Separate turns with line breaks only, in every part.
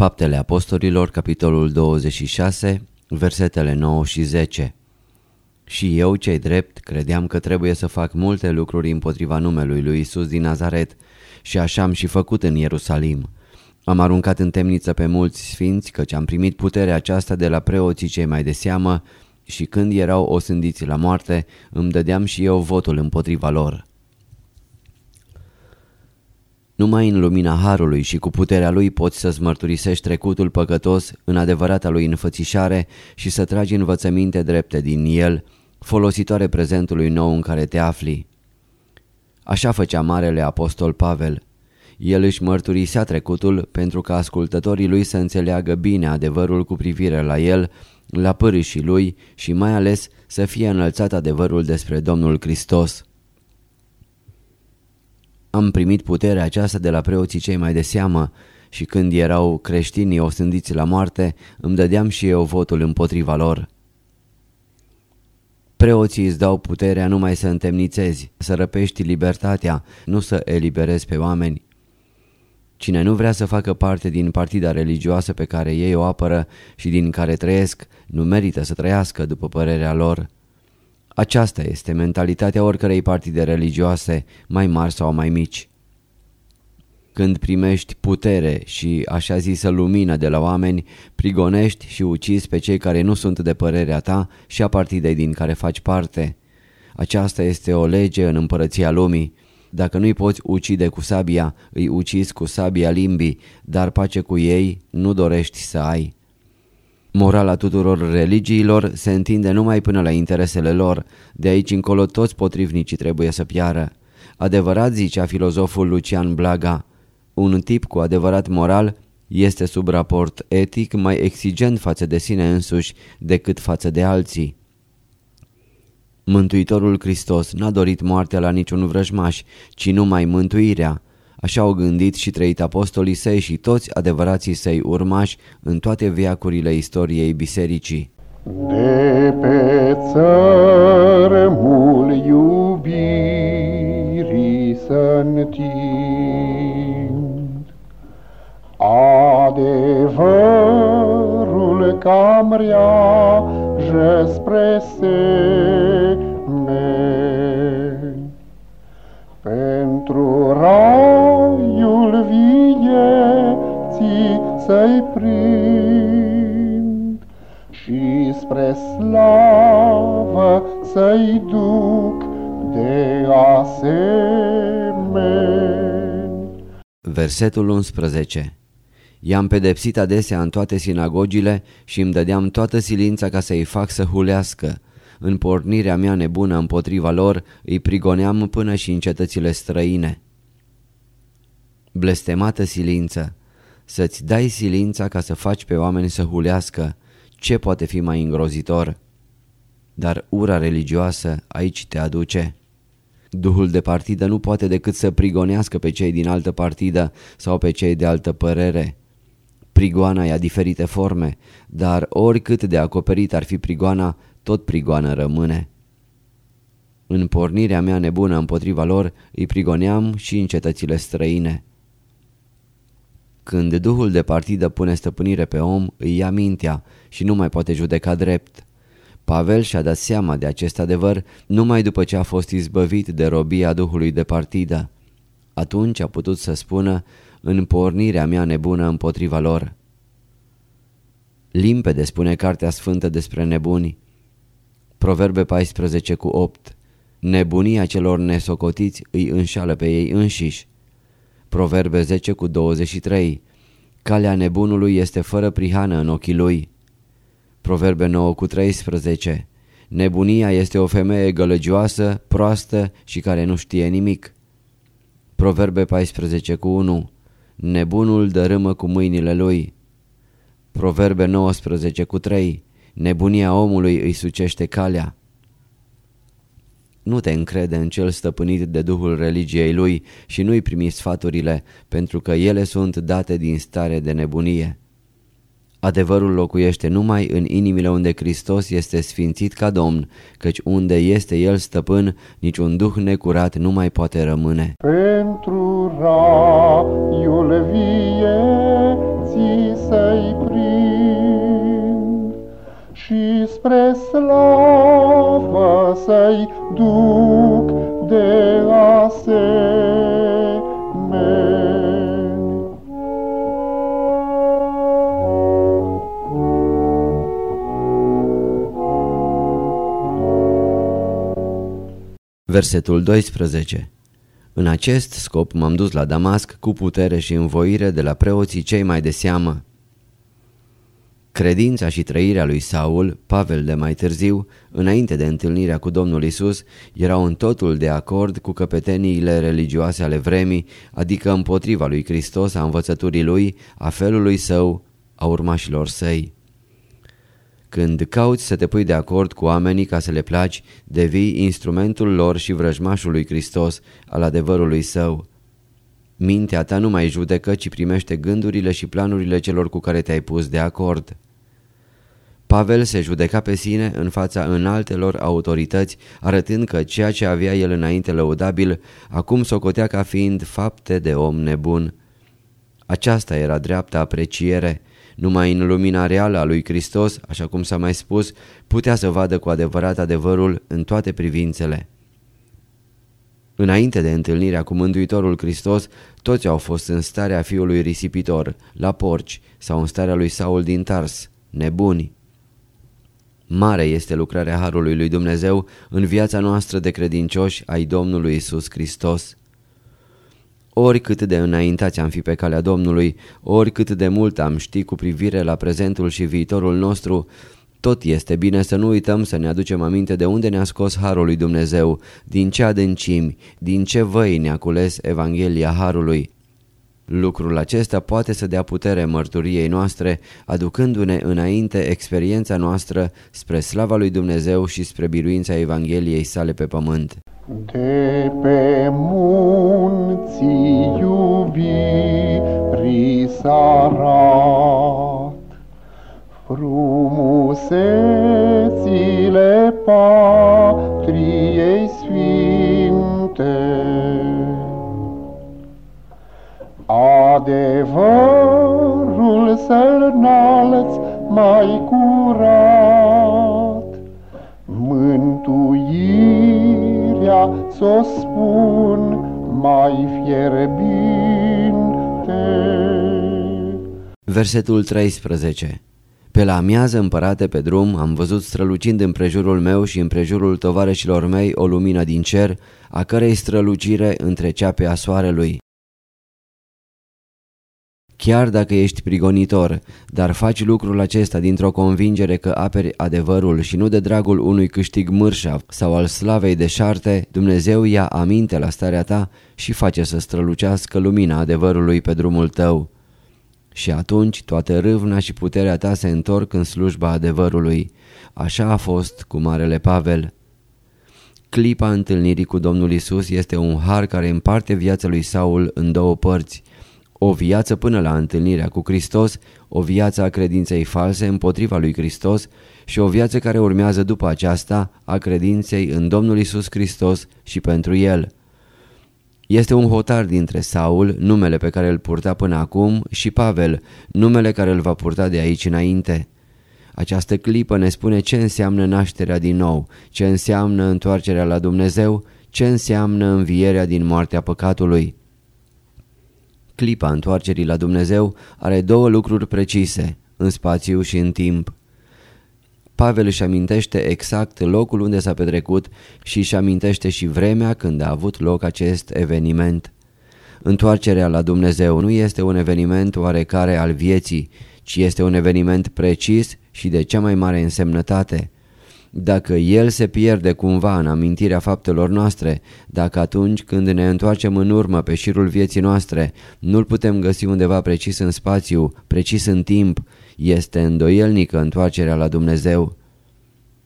Faptele Apostolilor, capitolul 26, versetele 9 și 10 Și eu, cei drept, credeam că trebuie să fac multe lucruri împotriva numelui lui Isus din Nazaret și așa am și făcut în Ierusalim. Am aruncat în temniță pe mulți sfinți, căci am primit puterea aceasta de la preoții cei mai de seamă și când erau osândiți la moarte, îmi dădeam și eu votul împotriva lor. Numai în lumina Harului și cu puterea Lui poți să-ți mărturisești trecutul păcătos în adevărata Lui înfățișare și să tragi învățăminte drepte din el, folositoare prezentului nou în care te afli. Așa făcea Marele Apostol Pavel. El își mărturisea trecutul pentru ca ascultătorii lui să înțeleagă bine adevărul cu privire la el, la pârâșii lui și mai ales să fie înălțat adevărul despre Domnul Hristos. Am primit puterea aceasta de la preoții cei mai de seamă și când erau creștinii osândiți la moarte, îmi dădeam și eu votul împotriva lor. Preoții îți dau puterea numai să întemnițezi, să răpești libertatea, nu să eliberezi pe oameni. Cine nu vrea să facă parte din partida religioasă pe care ei o apără și din care trăiesc, nu merită să trăiască după părerea lor. Aceasta este mentalitatea oricărei partide religioase, mai mari sau mai mici. Când primești putere și așa zisă lumină de la oameni, prigonești și ucizi pe cei care nu sunt de părerea ta și a partidei din care faci parte. Aceasta este o lege în împărăția lumii. Dacă nu-i poți ucide cu sabia, îi ucizi cu sabia limbii, dar pace cu ei nu dorești să ai. Morala tuturor religiilor se întinde numai până la interesele lor, de aici încolo toți potrivnicii trebuie să piară. Adevărat zicea filozoful Lucian Blaga, un tip cu adevărat moral este sub raport etic mai exigent față de sine însuși decât față de alții. Mântuitorul Hristos n-a dorit moartea la niciun vrăjmaș, ci numai mântuirea. Așa au gândit și trăit apostolii săi și toți adevărații săi urmași în toate viacurile istoriei bisericii.
De pe țărmul iubirii să adevărul cam reajă spre semeni. Pentru raiul să-i prind și spre slavă să-i duc de asemenea.
Versetul 11 I-am pedepsit adesea în toate sinagogile și îmi dădeam toată silința ca să-i fac să hulească. În pornirea mea nebună împotriva lor îi prigoneam până și în cetățile străine. Blestemată silință, să-ți dai silința ca să faci pe oameni să hulească, ce poate fi mai îngrozitor? Dar ura religioasă aici te aduce. Duhul de partidă nu poate decât să prigonească pe cei din altă partidă sau pe cei de altă părere. Prigoana ia diferite forme, dar oricât de acoperit ar fi prigoana, tot prigoană rămâne. În pornirea mea nebună împotriva lor, îi prigoneam și în cetățile străine. Când Duhul de partidă pune stăpânire pe om, îi ia mintea și nu mai poate judeca drept. Pavel și-a dat seama de acest adevăr numai după ce a fost izbăvit de robia Duhului de partidă. Atunci a putut să spună, în pornirea mea nebună împotriva lor. Limpede spune Cartea Sfântă despre nebuni. Proverbe 14 cu 8 Nebunia celor nesocotiți îi înșală pe ei înșiși. Proverbe 10 cu 23 Calea nebunului este fără prihană în ochii lui. Proverbe 9 cu 13 Nebunia este o femeie gălăgioasă, proastă și care nu știe nimic. Proverbe 14 cu 1 Nebunul dărâmă cu mâinile lui. Proverbe 19 cu 3 Nebunia omului îi sucește calea. Nu te încrede în cel stăpânit de duhul religiei lui și nu-i primi sfaturile, pentru că ele sunt date din stare de nebunie. Adevărul locuiește numai în inimile unde Hristos este sfințit ca Domn, căci unde este El stăpân, niciun duh necurat nu mai poate rămâne.
Pentru raiul vieții să-i spre slavă să-i duc de asemenea.
Versetul 12 În acest scop m-am dus la Damasc cu putere și învoire de la preoții cei mai de seamă. Credința și trăirea lui Saul, Pavel de mai târziu, înainte de întâlnirea cu Domnul Isus, erau în totul de acord cu căpeteniile religioase ale vremii, adică împotriva lui Hristos, a învățăturii lui, a felului său, a urmașilor săi. Când cauți să te pui de acord cu oamenii ca să le placi, devii instrumentul lor și vrăjmașul lui Hristos al adevărului său. Mintea ta nu mai judecă, ci primește gândurile și planurile celor cu care te-ai pus de acord. Pavel se judeca pe sine în fața înaltelor autorități, arătând că ceea ce avea el înainte lăudabil, acum socotea ca fiind fapte de om nebun. Aceasta era dreapta apreciere, numai în lumina reală a lui Hristos, așa cum s-a mai spus, putea să vadă cu adevărat adevărul în toate privințele. Înainte de întâlnirea cu Mântuitorul Hristos, toți au fost în starea fiului risipitor, la porci sau în starea lui Saul din Tars, nebuni. Mare este lucrarea Harului lui Dumnezeu în viața noastră de credincioși ai Domnului Isus Hristos. Oricât de înaintați am fi pe calea Domnului, oricât de mult am ști cu privire la prezentul și viitorul nostru, tot este bine să nu uităm să ne aducem aminte de unde ne-a scos Harul lui Dumnezeu, din ce adâncimi, din ce văi ne-a cules Evanghelia Harului. Lucrul acesta poate să dea putere mărturiei noastre, aducându-ne înainte experiența noastră spre slava lui Dumnezeu și spre biruința Evangheliei sale pe pământ.
De pe munții iubirii s-arat Frumusețile patriei Adevărul să-l mai curat Mântuirea să spun mai fierbinte.
Versetul 13 Pe la amiază împărate pe drum am văzut strălucind în prejurul meu și în prejurul tovarășilor mei o lumină din cer, a cărei strălucire întrecea pe a soarelui. Chiar dacă ești prigonitor, dar faci lucrul acesta dintr-o convingere că aperi adevărul și nu de dragul unui câștig mârșav sau al slavei de șarte, Dumnezeu ia aminte la starea ta și face să strălucească lumina adevărului pe drumul tău. Și atunci toată râvna și puterea ta se întorc în slujba adevărului. Așa a fost cu Marele Pavel. Clipa întâlnirii cu Domnul Isus este un har care împarte viața lui Saul în două părți – o viață până la întâlnirea cu Hristos, o viață a credinței false împotriva lui Hristos și o viață care urmează după aceasta a credinței în Domnul Isus Hristos și pentru El. Este un hotar dintre Saul, numele pe care îl purta până acum, și Pavel, numele care îl va purta de aici înainte. Această clipă ne spune ce înseamnă nașterea din nou, ce înseamnă întoarcerea la Dumnezeu, ce înseamnă învierea din moartea păcatului. Clipa întoarcerii la Dumnezeu are două lucruri precise. în spațiu și în timp. Pavel își amintește exact locul unde s-a petrecut și își amintește și vremea când a avut loc acest eveniment. Întoarcerea la Dumnezeu nu este un eveniment oarecare al vieții, ci este un eveniment precis și de cea mai mare însemnătate. Dacă el se pierde cumva în amintirea faptelor noastre, dacă atunci când ne întoarcem în urmă pe șirul vieții noastre, nu-l putem găsi undeva precis în spațiu, precis în timp, este îndoielnică întoarcerea la Dumnezeu.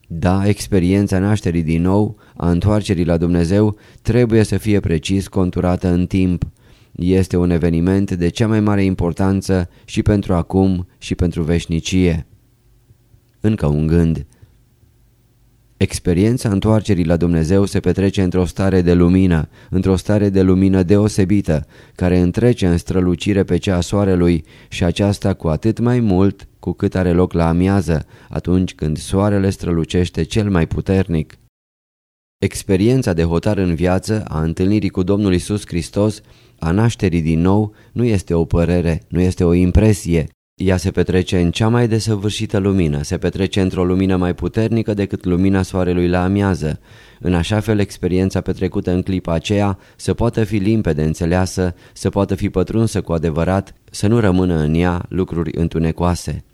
Da, experiența nașterii din nou, a întoarcerii la Dumnezeu, trebuie să fie precis conturată în timp. Este un eveniment de cea mai mare importanță și pentru acum și pentru veșnicie. Încă un gând. Experiența întoarcerii la Dumnezeu se petrece într-o stare de lumină, într-o stare de lumină deosebită, care întrece în strălucire pe cea a soarelui și aceasta cu atât mai mult cu cât are loc la amiază, atunci când soarele strălucește cel mai puternic. Experiența de hotar în viață a întâlnirii cu Domnul Isus Hristos, a nașterii din nou, nu este o părere, nu este o impresie, ea se petrece în cea mai desăvârșită lumină, se petrece într-o lumină mai puternică decât lumina soarelui la amiază. În așa fel, experiența petrecută în clipa aceea să poată fi limpede înțeleasă, să poată fi pătrunsă cu adevărat, să nu rămână în ea lucruri întunecoase.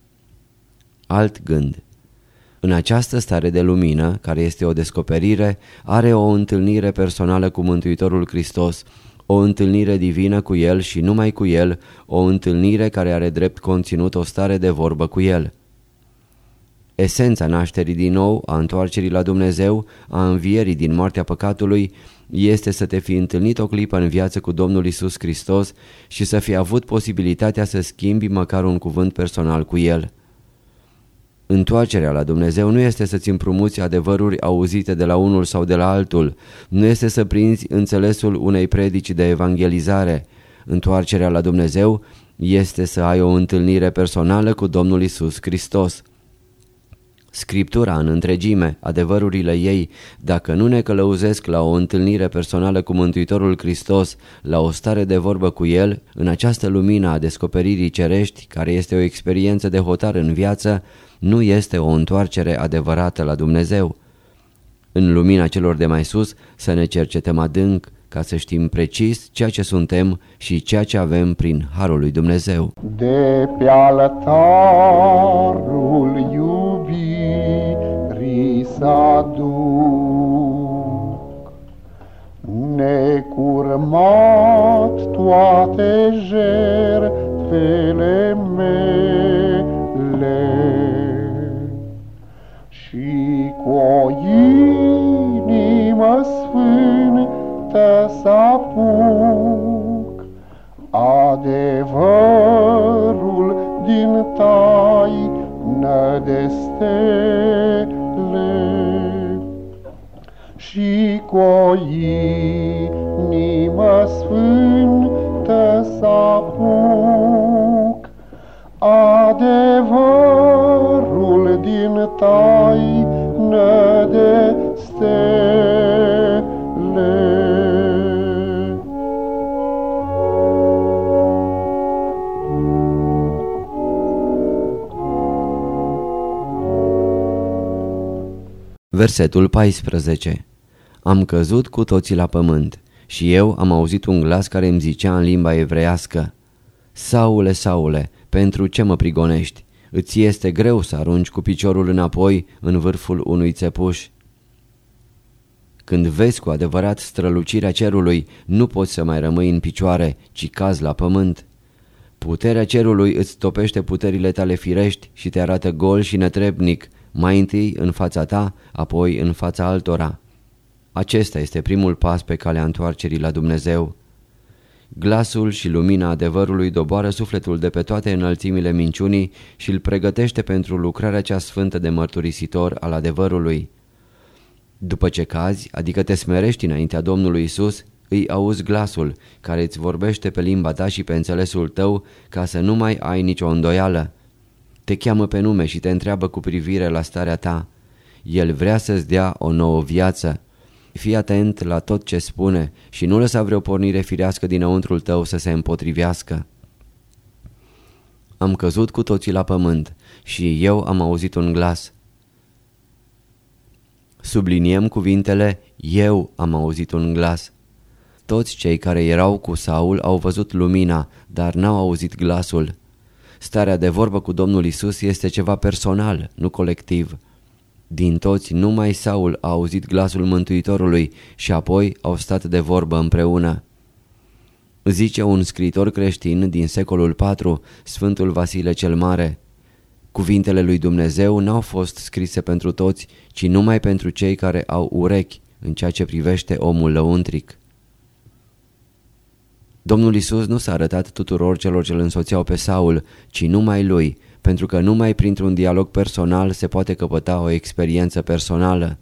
Alt gând În această stare de lumină, care este o descoperire, are o întâlnire personală cu Mântuitorul Hristos, o întâlnire divină cu El și numai cu El, o întâlnire care are drept conținut o stare de vorbă cu El. Esența nașterii din nou, a întoarcerii la Dumnezeu, a învierii din moartea păcatului, este să te fi întâlnit o clipă în viață cu Domnul Isus Hristos și să fi avut posibilitatea să schimbi măcar un cuvânt personal cu El. Întoarcerea la Dumnezeu nu este să-ți împrumuți adevăruri auzite de la unul sau de la altul, nu este să prinzi înțelesul unei predici de evangelizare. Întoarcerea la Dumnezeu este să ai o întâlnire personală cu Domnul Isus Hristos. Scriptura în întregime, adevărurile ei, dacă nu ne călăuzesc la o întâlnire personală cu Mântuitorul Hristos, la o stare de vorbă cu El, în această lumină a descoperirii cerești, care este o experiență de hotar în viață, nu este o întoarcere adevărată la Dumnezeu. În lumina celor de mai sus să ne cercetăm adânc ca să știm precis ceea ce suntem și ceea ce avem prin Harul lui Dumnezeu.
De pe altarul iubirii să duc necurmat toate jertfele mele și cu o inimă sfântă să apuc adevărul din tai nădestele și cu o inimă sfântă să apuc adevărul din taină de stele.
Versetul 14 Am căzut cu toții la pământ și eu am auzit un glas care îmi zicea în limba evreiască Saule, Saule, pentru ce mă prigonești? Îți este greu să arunci cu piciorul înapoi în vârful unui țepuș. Când vezi cu adevărat strălucirea cerului, nu poți să mai rămâi în picioare, ci cazi la pământ. Puterea cerului îți topește puterile tale firești și te arată gol și netrebnic, mai întâi în fața ta, apoi în fața altora. Acesta este primul pas pe calea întoarcerii la Dumnezeu. Glasul și lumina adevărului doboară sufletul de pe toate înălțimile minciunii și îl pregătește pentru lucrarea cea sfântă de mărturisitor al adevărului. După ce cazi, adică te smerești înaintea Domnului Isus, îi auzi glasul care îți vorbește pe limba ta și pe înțelesul tău ca să nu mai ai nicio îndoială. Te cheamă pe nume și te întreabă cu privire la starea ta. El vrea să-ți dea o nouă viață. Fii atent la tot ce spune și nu lăsa vreo pornire firească dinăuntrul tău să se împotrivească. Am căzut cu toții la pământ și eu am auzit un glas. Subliniem cuvintele eu am auzit un glas. Toți cei care erau cu Saul au văzut lumina, dar n-au auzit glasul. Starea de vorbă cu Domnul Isus este ceva personal, nu colectiv. Din toți, numai Saul a auzit glasul Mântuitorului și apoi au stat de vorbă împreună. Zice un scriitor creștin din secolul IV, Sfântul Vasile cel Mare. Cuvintele lui Dumnezeu n-au fost scrise pentru toți, ci numai pentru cei care au urechi în ceea ce privește omul lăuntric. Domnul Isus nu s-a arătat tuturor celor ce îl însoțeau pe Saul, ci numai lui, pentru că numai printr-un dialog personal se poate căpăta o experiență personală.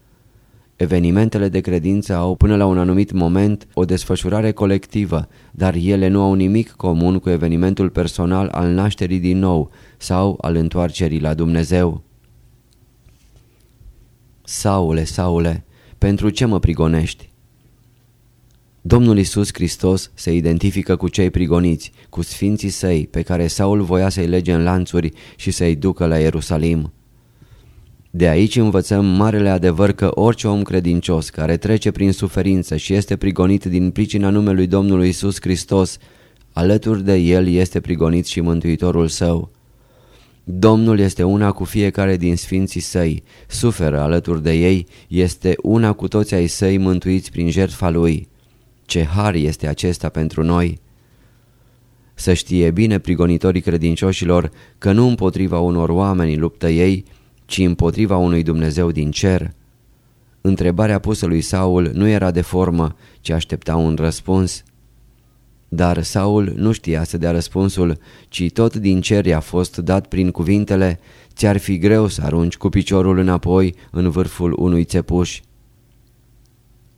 Evenimentele de credință au până la un anumit moment o desfășurare colectivă, dar ele nu au nimic comun cu evenimentul personal al nașterii din nou sau al întoarcerii la Dumnezeu. Saule, Saule, pentru ce mă prigonești? Domnul Isus Hristos se identifică cu cei prigoniți, cu sfinții săi pe care Saul voia să-i lege în lanțuri și să-i ducă la Ierusalim. De aici învățăm marele adevăr că orice om credincios care trece prin suferință și este prigonit din pricina numelui Domnului Isus Hristos, alături de el este prigonit și Mântuitorul său. Domnul este una cu fiecare din sfinții săi, suferă alături de ei, este una cu toți ai săi mântuiți prin jertfa lui. Ce har este acesta pentru noi! Să știe bine prigonitorii credincioșilor că nu împotriva unor oameni luptă ei, ci împotriva unui Dumnezeu din cer. Întrebarea pusă lui Saul nu era de formă, ci aștepta un răspuns. Dar Saul nu știa să dea răspunsul, ci tot din cer i-a fost dat prin cuvintele Ți-ar fi greu să arunci cu piciorul înapoi în vârful unui țepuș.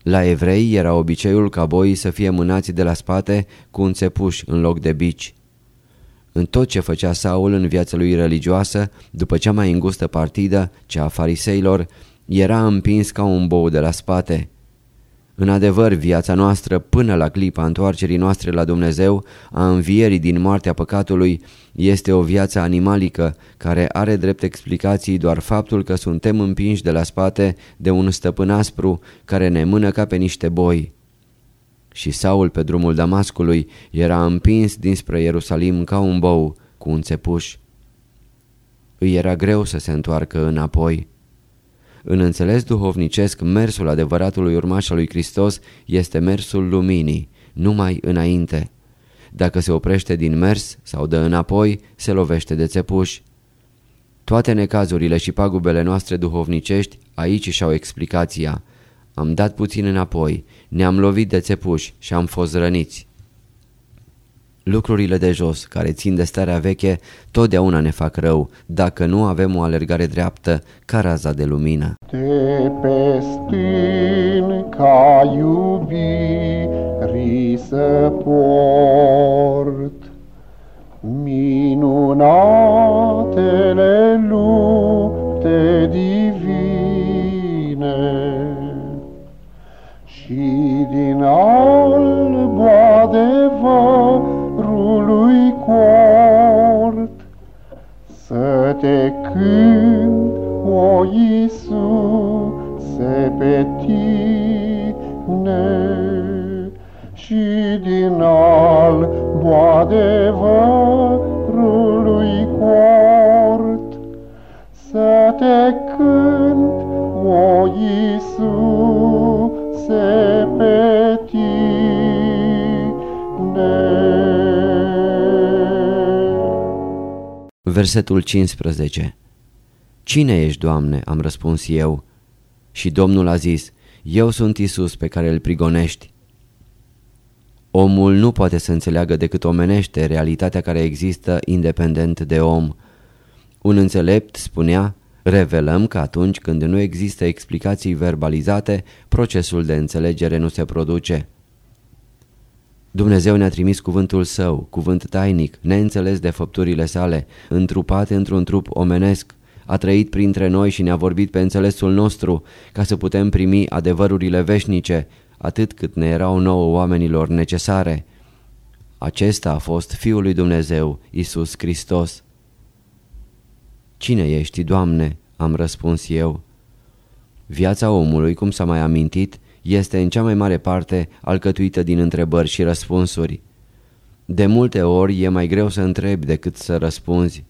La evrei era obiceiul ca boii să fie mânați de la spate cu un țepuș în loc de bici. În tot ce făcea Saul în viața lui religioasă, după cea mai îngustă partidă, cea a fariseilor, era împins ca un bou de la spate. În adevăr, viața noastră, până la clipa întoarcerii noastre la Dumnezeu, a învierii din moartea păcatului, este o viață animalică care are drept explicații doar faptul că suntem împinși de la spate de un stăpân aspru care ne mână ca pe niște boi. Și Saul pe drumul Damascului era împins dinspre Ierusalim ca un bou cu un țepuș. Îi era greu să se întoarcă înapoi. În înțeles duhovnicesc, mersul adevăratului urmaș al lui Hristos este mersul luminii, numai înainte. Dacă se oprește din mers sau dă înapoi, se lovește de țepuș. Toate necazurile și pagubele noastre duhovnicești aici și-au explicația. Am dat puțin înapoi, ne-am lovit de țepuși și am fost răniți. Lucrurile de jos, care țin de starea veche, totdeauna ne fac rău, dacă nu avem o alergare dreaptă ca raza de lumină.
Te pe stân ca iubiri să port, minunatele lupte divine și din albul te cânt, o Iisuse, pe tine, și din albu adevărului cort, să te cânt, o Iisuse, pe tine.
Versetul 15 Cine ești, Doamne?" am răspuns eu. Și Domnul a zis, Eu sunt Isus pe care îl prigonești. Omul nu poate să înțeleagă decât omenește realitatea care există independent de om. Un înțelept spunea, revelăm că atunci când nu există explicații verbalizate, procesul de înțelegere nu se produce. Dumnezeu ne-a trimis cuvântul său, cuvânt tainic, neînțeles de făpturile sale, întrupat într-un trup omenesc, a trăit printre noi și ne-a vorbit pe înțelesul nostru ca să putem primi adevărurile veșnice, atât cât ne erau nouă oamenilor necesare. Acesta a fost Fiul lui Dumnezeu, Isus Hristos. Cine ești, Doamne?" am răspuns eu. Viața omului, cum s-a mai amintit, este în cea mai mare parte alcătuită din întrebări și răspunsuri. De multe ori e mai greu să întrebi decât să răspunzi.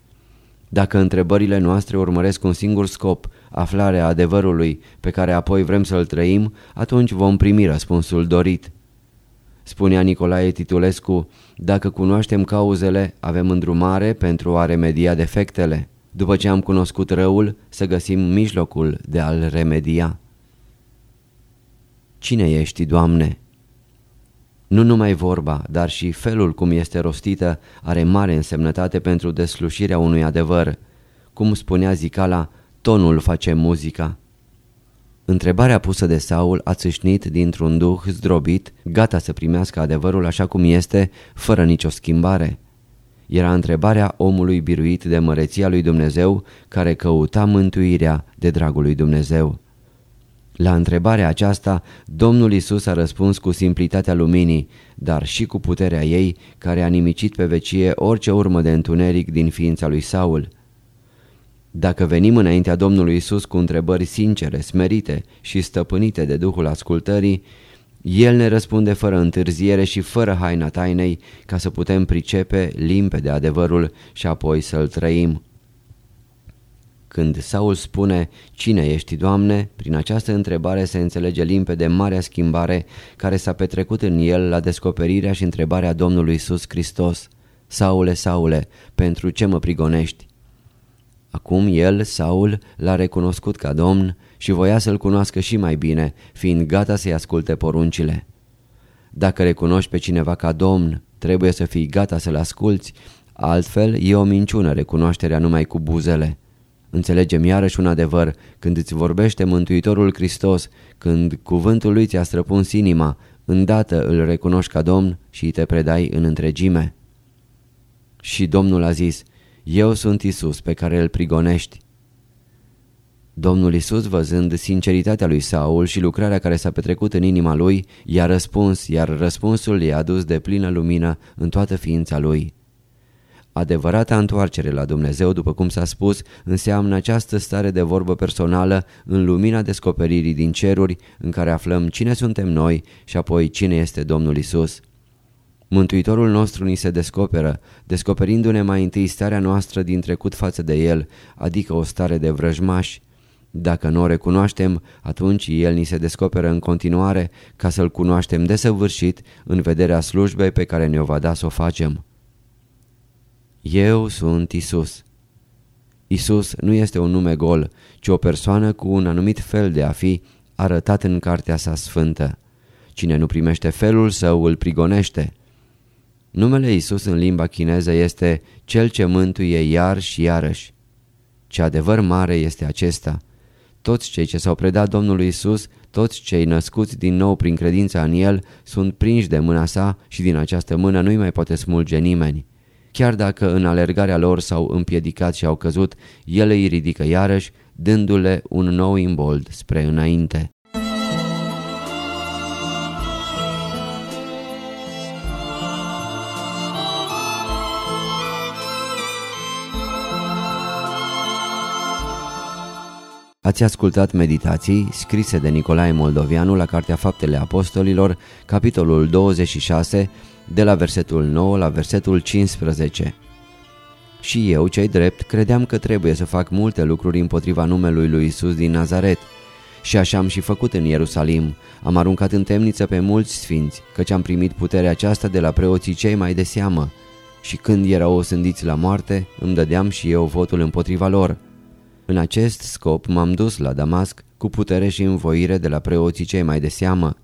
Dacă întrebările noastre urmăresc un singur scop, aflarea adevărului pe care apoi vrem să-l trăim, atunci vom primi răspunsul dorit. Spunea Nicolae Titulescu, dacă cunoaștem cauzele, avem îndrumare pentru a remedia defectele. După ce am cunoscut răul, să găsim mijlocul de a-l remedia. Cine ești, Doamne? Nu numai vorba, dar și felul cum este rostită are mare însemnătate pentru deslușirea unui adevăr. Cum spunea Zicala, tonul face muzica. Întrebarea pusă de Saul a țâșnit dintr-un duh zdrobit, gata să primească adevărul așa cum este, fără nicio schimbare. Era întrebarea omului biruit de măreția lui Dumnezeu care căuta mântuirea de dragul lui Dumnezeu. La întrebarea aceasta, Domnul Isus a răspuns cu simplitatea luminii, dar și cu puterea ei, care a nimicit pe vecie orice urmă de întuneric din ființa lui Saul. Dacă venim înaintea Domnului Isus cu întrebări sincere, smerite și stăpânite de Duhul ascultării, El ne răspunde fără întârziere și fără haina tainei ca să putem pricepe limpede adevărul și apoi să-l trăim. Când Saul spune, Cine ești, Doamne?, prin această întrebare se înțelege limpede marea schimbare care s-a petrecut în el la descoperirea și întrebarea Domnului Isus Hristos. Saule, Saule, pentru ce mă prigonești? Acum el, Saul, l-a recunoscut ca domn și voia să-l cunoască și mai bine, fiind gata să-i asculte poruncile. Dacă recunoști pe cineva ca domn, trebuie să fii gata să-l asculți, altfel e o minciună recunoașterea numai cu buzele. Înțelegem iarăși un adevăr, când îți vorbește Mântuitorul Hristos, când cuvântul lui ți-a străpuns inima, îndată îl recunoști ca Domn și te predai în întregime. Și Domnul a zis, eu sunt Isus pe care îl prigonești. Domnul Isus, văzând sinceritatea lui Saul și lucrarea care s-a petrecut în inima lui, i-a răspuns, iar răspunsul i-a adus de plină lumină în toată ființa lui. Adevărata întoarcere la Dumnezeu, după cum s-a spus, înseamnă această stare de vorbă personală în lumina descoperirii din ceruri în care aflăm cine suntem noi și apoi cine este Domnul Isus. Mântuitorul nostru ni se descoperă, descoperindu-ne mai întâi starea noastră din trecut față de El, adică o stare de vrăjmași. Dacă nu o recunoaștem, atunci El ni se descoperă în continuare ca să-L cunoaștem desăvârșit în vederea slujbei pe care ne-o va da să o facem. Eu sunt Isus. Isus nu este un nume gol, ci o persoană cu un anumit fel de a fi arătat în cartea sa sfântă. Cine nu primește felul său îl prigonește. Numele Isus în limba chineză este Cel ce mântuie iar și iarăși. Ce adevăr mare este acesta! Toți cei ce s-au predat Domnului Isus, toți cei născuți din nou prin credința în El, sunt prinși de mâna sa și din această mână nu-i mai poate smulge nimeni. Chiar dacă în alergarea lor s-au împiedicat și au căzut, El îi ridică iarăși, dându-le un nou imbold spre înainte. Ați ascultat meditații scrise de Nicolae Moldovianu la Cartea Faptele Apostolilor, capitolul 26, de la versetul 9 la versetul 15. Și eu, cei drept, credeam că trebuie să fac multe lucruri împotriva numelui lui Isus din Nazaret. Și așa am și făcut în Ierusalim. Am aruncat în temniță pe mulți sfinți, căci am primit puterea aceasta de la preoții cei mai de seamă. Și când erau osândiți la moarte, îmi dădeam și eu votul împotriva lor. În acest scop m-am dus la Damasc cu putere și învoire de la preoții cei mai de seamă.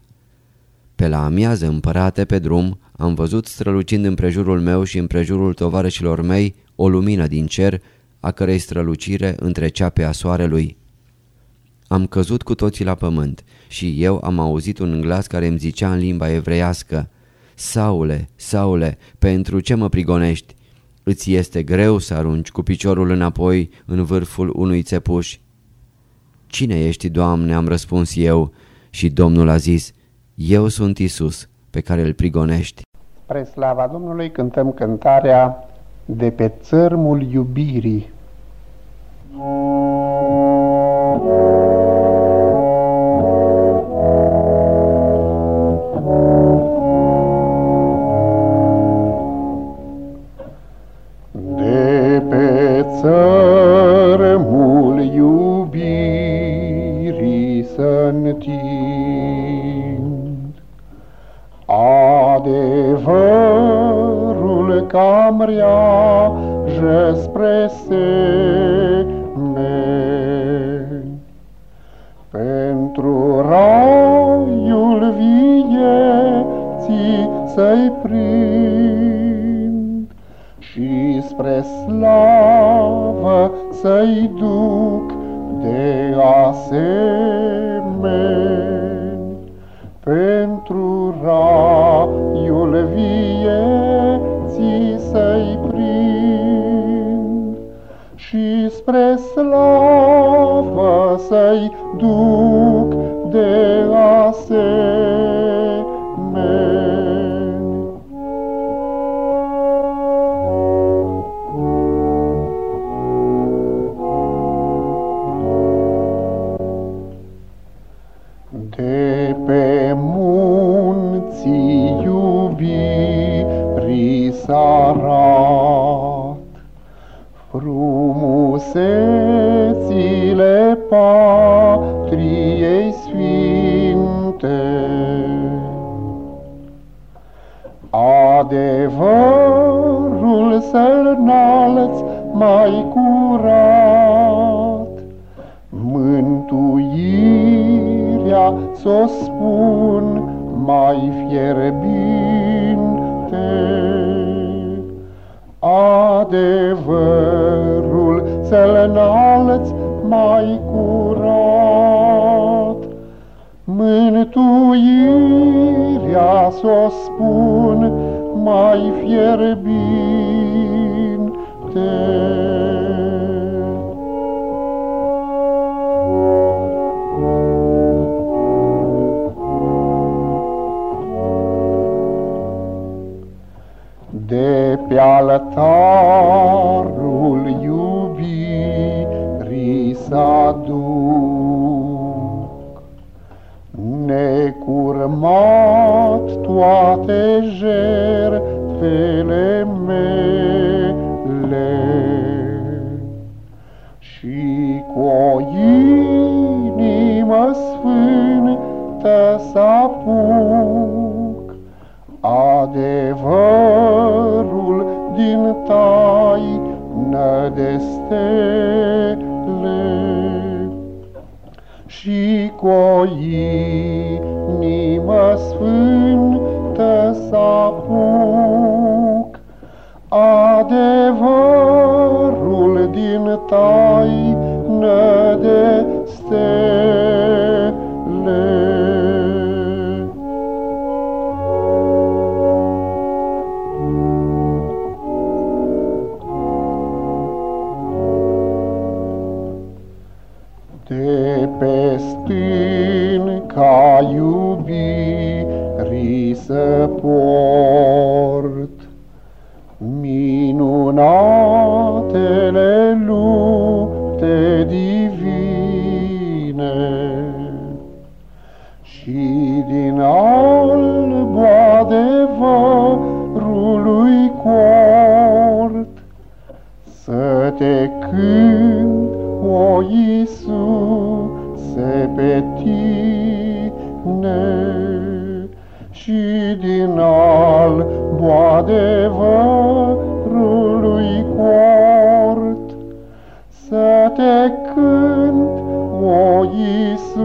Pe la amiază împărate pe drum am văzut strălucind în prejurul meu și în prejurul tovarășilor mei o lumină din cer, a cărei strălucire întrecea pe a soarelui. Am căzut cu toții la pământ și eu am auzit un glas care îmi zicea în limba evreiască, Saule, Saule, pentru ce mă prigonești? Îți este greu să arunci cu piciorul înapoi în vârful unui țepuș. Cine ești, Doamne? am răspuns eu și Domnul a zis, Eu sunt Isus, pe care îl prigonești.
Spre slava Domnului cântăm cântarea de pe țărmul iubirii. De spre semeni. Pentru raiul vieții să-i prind și spre slavă să-i duc de asemeni. Pentru raiul vieții să-i duc de asemeni. De pe munții iubirii s-arat Frumusețile Adevărul să-l înalți mai curat Mântuirea s-o spun mai fierbinte. Adevărul să-l înalți mai curat. Mântuirea s-o spun mai fierbinte. De pe altarul iubirii s-aduc Necurmat toate jertfele mele. Și cu o inimă sfântă s-apuc Adevărul din tai nădestele și cu o inimă sfântă s-apuc adevărul din tai pe stânca iubirii să port. Minunatele lupte divine Și din albul adevărului cort. Să te cânt, o Iisuse, pe tine și din albul adevărului cort să te cânt, o Iisuse,